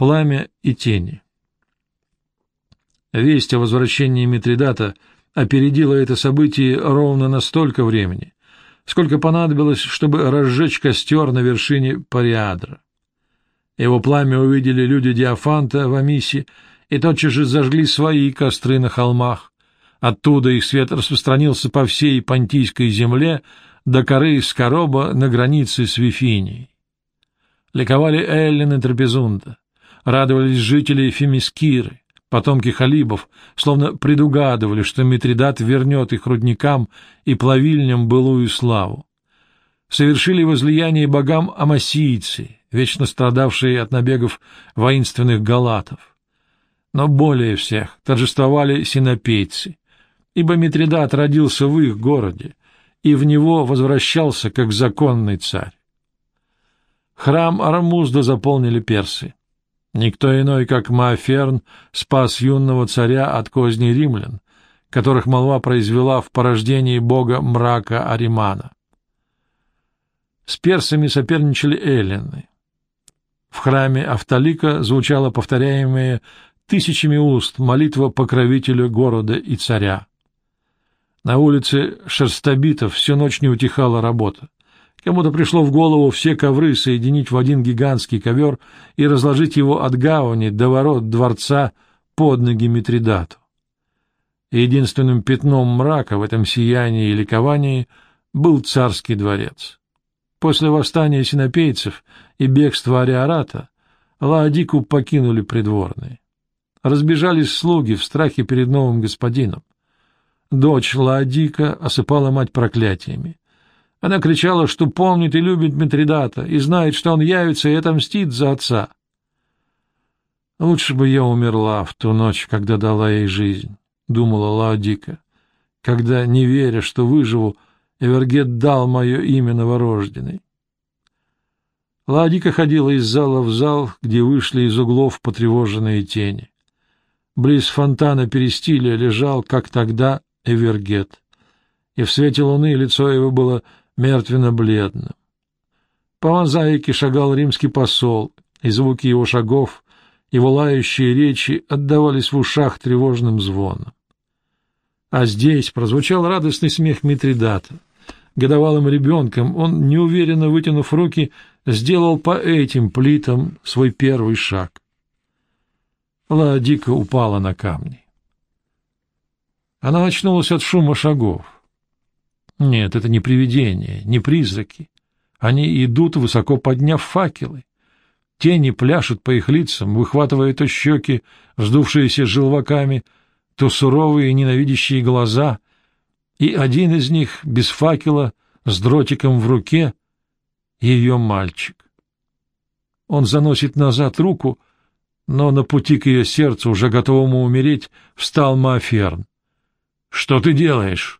Пламя и тени. Весть о возвращении Митридата опередила это событие ровно на столько времени, сколько понадобилось, чтобы разжечь костер на вершине Париадра. Его пламя увидели люди Диафанта в Амисе и тотчас же зажгли свои костры на холмах. Оттуда их свет распространился по всей Понтийской земле до коры Скороба на границе с Вифинией. Ликовали Эллин и Трапезунда, радовались жители Фемискиры, потомки халибов, словно предугадывали, что Митридат вернет их рудникам и плавильням былую славу. Совершили возлияние богам амасийцы, вечно страдавшие от набегов воинственных галатов. Но более всех торжествовали синопейцы, ибо Митридат родился в их городе, и в него возвращался как законный царь. Храм Арамузда заполнили персы. Никто иной, как Мааферн, спас юного царя от козней римлян, которых молва произвела в порождении бога мрака Аримана. С персами соперничали эллины. В храме Автолика звучала повторяемая тысячами уст молитва покровителя города и царя. На улице Шерстобитов всю ночь не утихала работа. Кому-то пришло в голову все ковры соединить в один гигантский ковер и разложить его от гавани до ворот дворца под ноги Митридату. Единственным пятном мрака в этом сиянии и ликовании был царский дворец. После восстания синопейцев и бегства Ариарата Лаодику покинули придворные. Разбежались слуги в страхе перед новым господином. Дочь Лаодика осыпала мать проклятиями. Она кричала, что помнит и любит Митридата, и знает, что он явится и отомстит за отца. «Лучше бы я умерла в ту ночь, когда дала ей жизнь», — думала Лаодика, когда, не веря, что выживу, Эвергет дал мое имя новорожденной. Ладика ходила из зала в зал, где вышли из углов потревоженные тени. Близ фонтана Перестилия лежал, как тогда, Эвергет, и в свете луны лицо его было мертвенно-бледным. По мозаике шагал римский посол, и звуки его шагов, его лающие речи отдавались в ушах тревожным звоном. А здесь прозвучал радостный смех Митридата. Годовалым ребенком он, неуверенно вытянув руки, сделал по этим плитам свой первый шаг. Ладика упала на камни. Она очнулась от шума шагов. Нет, это не привидения, не призраки. Они идут, высоко подняв факелы. Тени пляшут по их лицам, выхватывая то щеки, вздувшиеся желваками, то суровые ненавидящие глаза, и один из них, без факела, с дротиком в руке, ее мальчик. Он заносит назад руку, но на пути к ее сердцу, уже готовому умереть, встал Маферн. — Что ты делаешь? —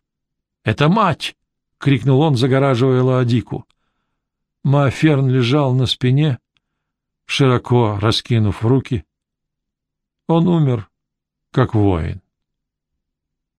Это мать! — крикнул он, загораживая Лаодику. Мааферн лежал на спине, широко раскинув руки. Он умер, как воин.